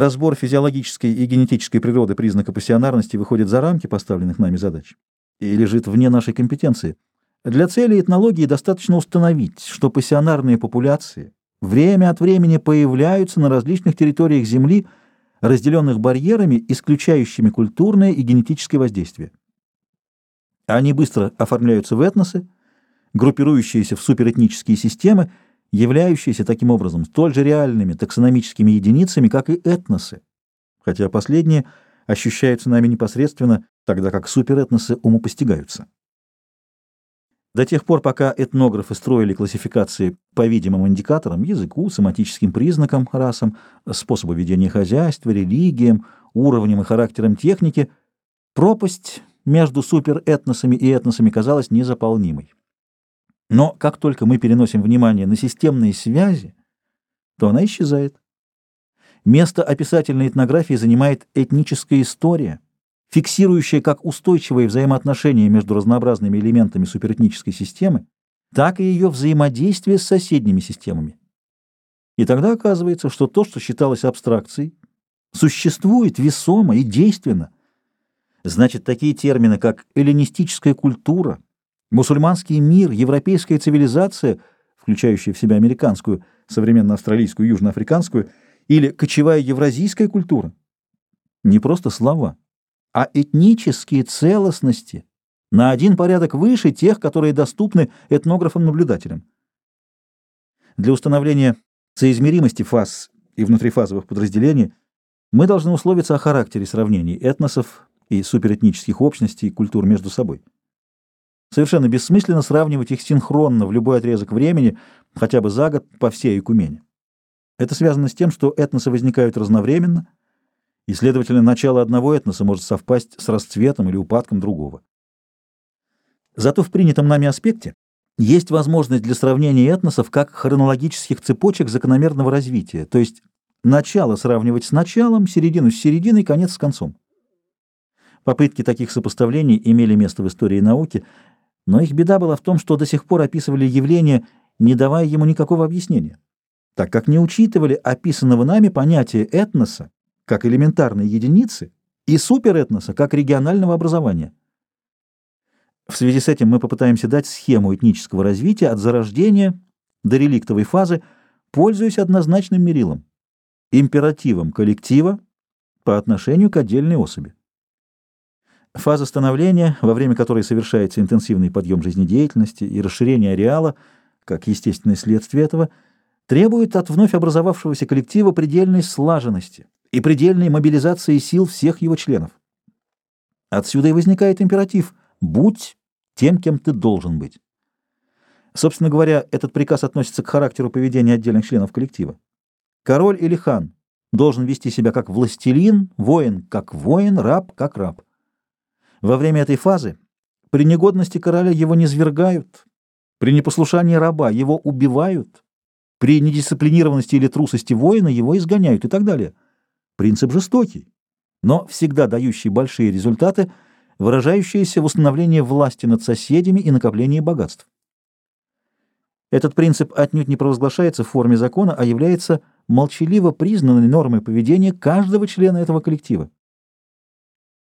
разбор физиологической и генетической природы признака пассионарности выходит за рамки поставленных нами задач и лежит вне нашей компетенции. Для цели этнологии достаточно установить, что пассионарные популяции время от времени появляются на различных территориях Земли, разделенных барьерами, исключающими культурное и генетическое воздействие. Они быстро оформляются в этносы, группирующиеся в суперэтнические системы, являющиеся таким образом столь же реальными таксономическими единицами, как и этносы, хотя последние ощущаются нами непосредственно, тогда как суперэтносы умопостигаются. До тех пор, пока этнографы строили классификации по видимым индикаторам, языку, семантическим признакам, расам, способу ведения хозяйства, религиям, уровнем и характером техники, пропасть между суперэтносами и этносами казалась незаполнимой. Но как только мы переносим внимание на системные связи, то она исчезает. Место описательной этнографии занимает этническая история, фиксирующая как устойчивые взаимоотношения между разнообразными элементами суперэтнической системы, так и ее взаимодействие с соседними системами. И тогда оказывается, что то, что считалось абстракцией, существует весомо и действенно. Значит, такие термины, как эллинистическая культура, Мусульманский мир, европейская цивилизация, включающая в себя американскую, современно-австралийскую, южноафриканскую, или кочевая евразийская культура. Не просто слова, а этнические целостности на один порядок выше тех, которые доступны этнографам-наблюдателям. Для установления соизмеримости фаз и внутрифазовых подразделений мы должны условиться о характере сравнений этносов и суперэтнических общностей и культур между собой. Совершенно бессмысленно сравнивать их синхронно в любой отрезок времени, хотя бы за год, по всей Экумене. Это связано с тем, что этносы возникают разновременно, и, следовательно, начало одного этноса может совпасть с расцветом или упадком другого. Зато в принятом нами аспекте есть возможность для сравнения этносов как хронологических цепочек закономерного развития, то есть начало сравнивать с началом, середину с серединой, конец с концом. Попытки таких сопоставлений имели место в истории науки – но их беда была в том, что до сих пор описывали явление, не давая ему никакого объяснения, так как не учитывали описанного нами понятия этноса как элементарной единицы и суперэтноса как регионального образования. В связи с этим мы попытаемся дать схему этнического развития от зарождения до реликтовой фазы, пользуясь однозначным мерилом – императивом коллектива по отношению к отдельной особи. Фаза становления, во время которой совершается интенсивный подъем жизнедеятельности и расширение ареала, как естественное следствие этого, требует от вновь образовавшегося коллектива предельной слаженности и предельной мобилизации сил всех его членов. Отсюда и возникает императив «будь тем, кем ты должен быть». Собственно говоря, этот приказ относится к характеру поведения отдельных членов коллектива. Король или хан должен вести себя как властелин, воин как воин, раб как раб. Во время этой фазы при негодности короля его не свергают, при непослушании раба его убивают, при недисциплинированности или трусости воина его изгоняют и так далее. Принцип жестокий, но всегда дающий большие результаты, выражающиеся в установлении власти над соседями и накоплении богатств. Этот принцип отнюдь не провозглашается в форме закона, а является молчаливо признанной нормой поведения каждого члена этого коллектива.